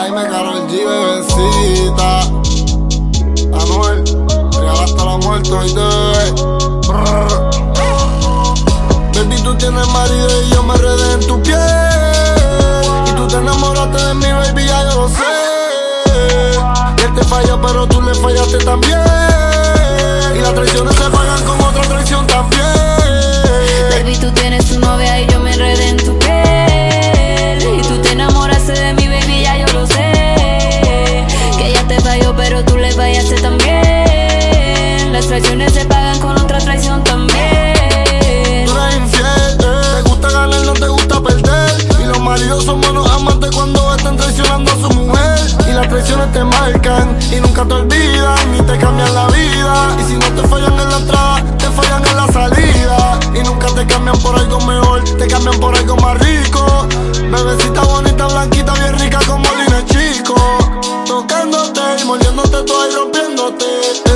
G, bebecita. Anuel, real hasta la muerte, hoy te Baby, tú tienes marido y yo me redé en tu piel. Y tú te enamoraste de mi baby, ya yo lo sé. él te falló, pero tú le fallaste también. Y las traiciones se pagan con otra traición también. Las traiciones se pagan con otra traición también. Tú eres infiel, eh. te gusta ganar, no te gusta perder. Y los maridos son buenos amantes cuando están traicionando a su mujer. Y las traiciones te marcan y nunca te olvidan ni te cambian la vida. Y si no te fallan en la entrada, te fallan en la salida. Y nunca te cambian por algo mejor, te cambian por algo más rico. Bebecita bonita, blanquita, bien rica como Lina Chico. Tocándote y mordiéndote toda y rompiéndote.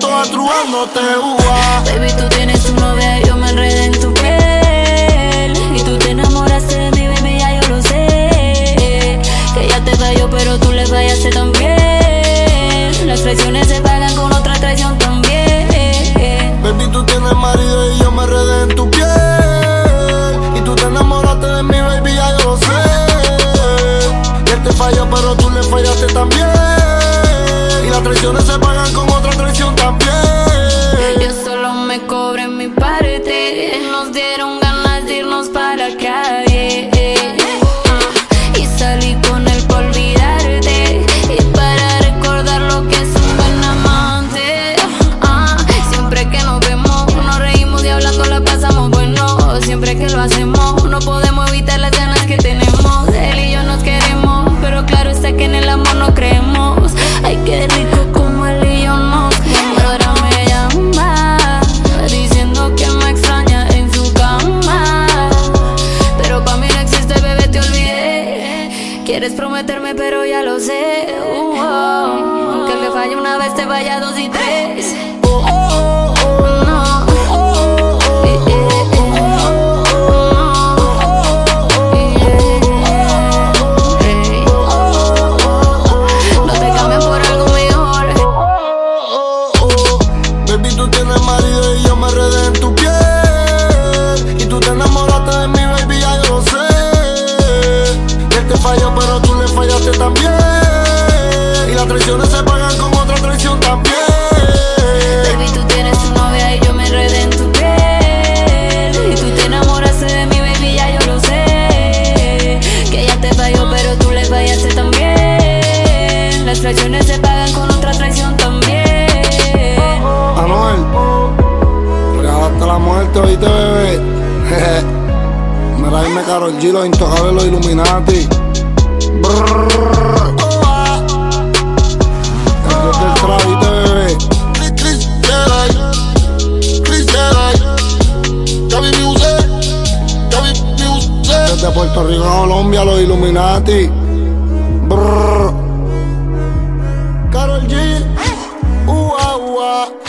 Toda, truándote. Baby, tú tienes tu novia y yo me enredé en tu piel. Y tú te enamoraste de mi baby, ya yo lo sé. Que ella te falló, pero tú le fallaste también. Las traiciones se pagan con otra traición también. Baby, tú tienes marido y yo me redé en tu piel. Y tú te enamoraste de mi baby, ya yo lo sé. Y él te falló, pero tú le fallaste también. Y las traiciones se pagan con otra traición también. Quieres prometerme, pero ya lo sé. Uh, oh. Aunque le falle una vez, te vaya dos y tres. También. Y las traiciones se pagan con otra traición también. Baby, tú tienes tu novia y yo me enredé en tu piel. Y tú te enamoraste de mi baby, ya yo lo sé. Que ella te falló, pero tú le fallaste también. Las traiciones se pagan con otra traición también. Anuel, real hasta la muerte, oíste, bebé. Mira, ahí me Karol G, los intocables, los Illuminati. Desde Puerto Rico a Colombia, los Illuminati. Karol G, ua, ua.